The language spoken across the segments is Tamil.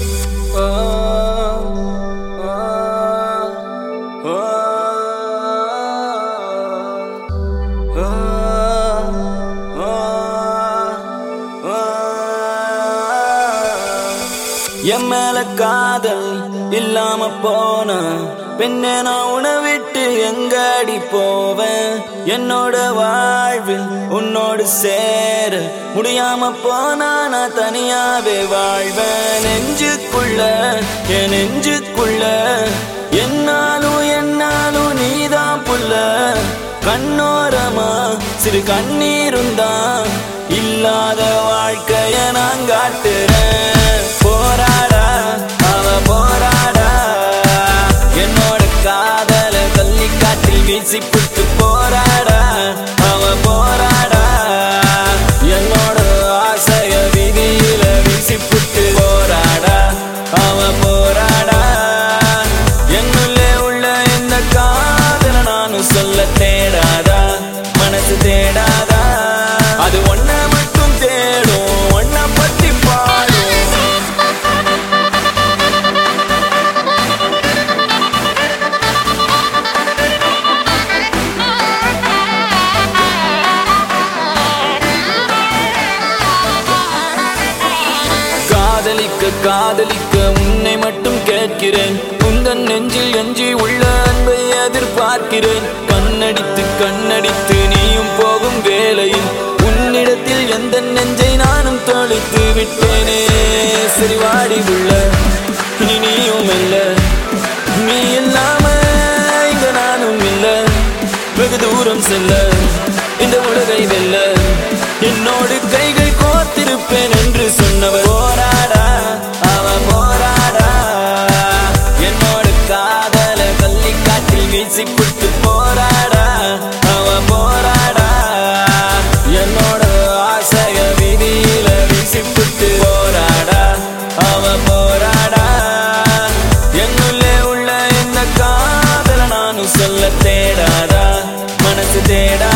Oh. என் மேல காதல் இல்லாம போன பின்ன நான் உணவிட்டு எங்கடி எங்காடி போவேன்? என்னோட வாழ்வில் உன்னோடு சேர முடியாம போனா நான் தனியாவே வாழ்வேன். நெஞ்சுக்குள்ள என் நெஞ்சுக்குள்ள என்னாலும் என்னாலும் நீதான் புள்ள. கண்ணோரமா சிறு கண்ணீரும் தான் இல்லாத வாழ்க்கைய நான் காட்டுறேன். காட்டில் வீசி புட்டு போராடா காதலிக்க உன்னை மட்டும் கேட்கிறேன். உந்தன் நெஞ்சில் எஞ்சி உள்ள அன்பை எதிர்பார்க்கிறேன். கண்ணடித்து கண்ணடித்து நீயும் போகும் வேலையில் உன்னிடத்தில் எந்த நெஞ்சை நானும் தொலைத்து விட்டேனே. சரி வாடி உள்ள இனி நீயும் இல்லை நீ இல்லாம இங்க நானும் இல்ல. வெகு தூரம் செல்ல இந்த உலகை வெல்ல. என்னோடு கைகள் கோத்திருப்பேன் என்று சொன்னவர். போரா சொல்ல தேடாதா? மனசு தேடா?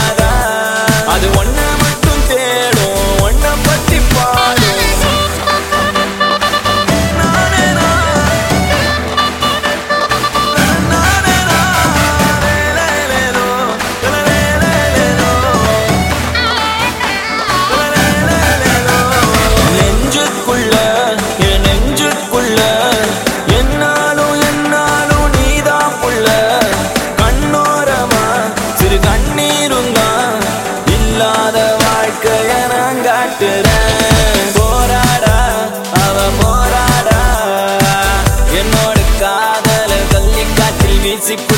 music